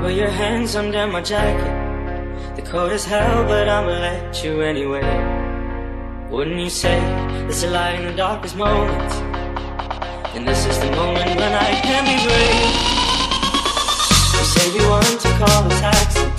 Put your hands under my jacket. The cold is hell, but I'ma let you anyway. Wouldn't you say there's a light in the darkest moments? And this is the moment when I can be brave. You say you want to call a taxi.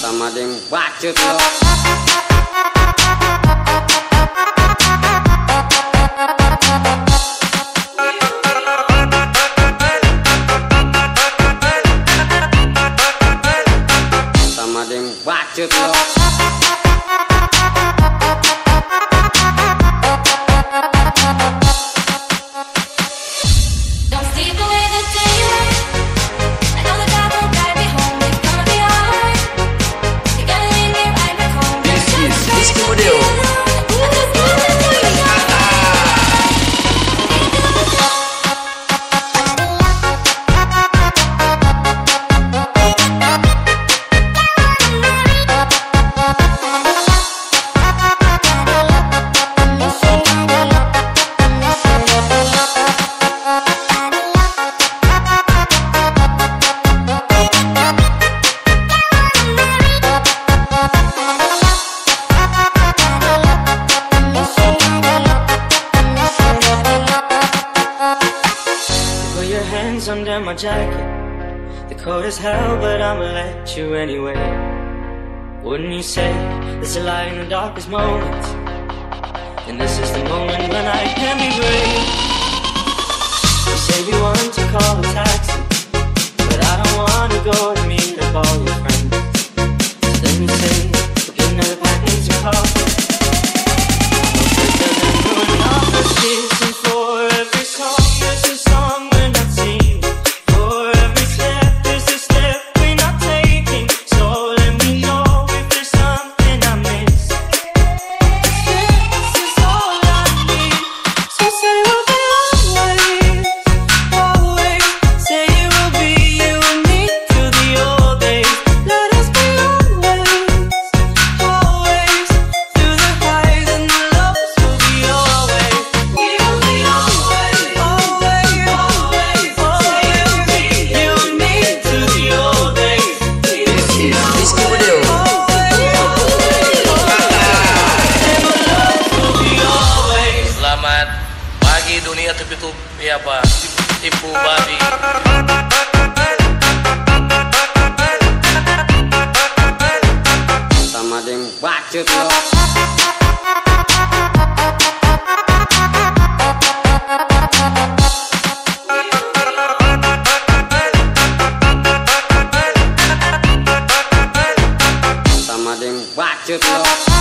Sama dengan bacut loh. your hands under my jacket. The cold is hell, but I'ma let you anyway. Wouldn't you say there's a light in the darkest moment? And this is the moment when I can be brave. You say you want to call a taxi, but I don't wanna go to meet up all your friends. So then you say, we'll another package of coffee. YouTube ya Pak. Ibu Babi sama ding bacot lo sama ding bacot lo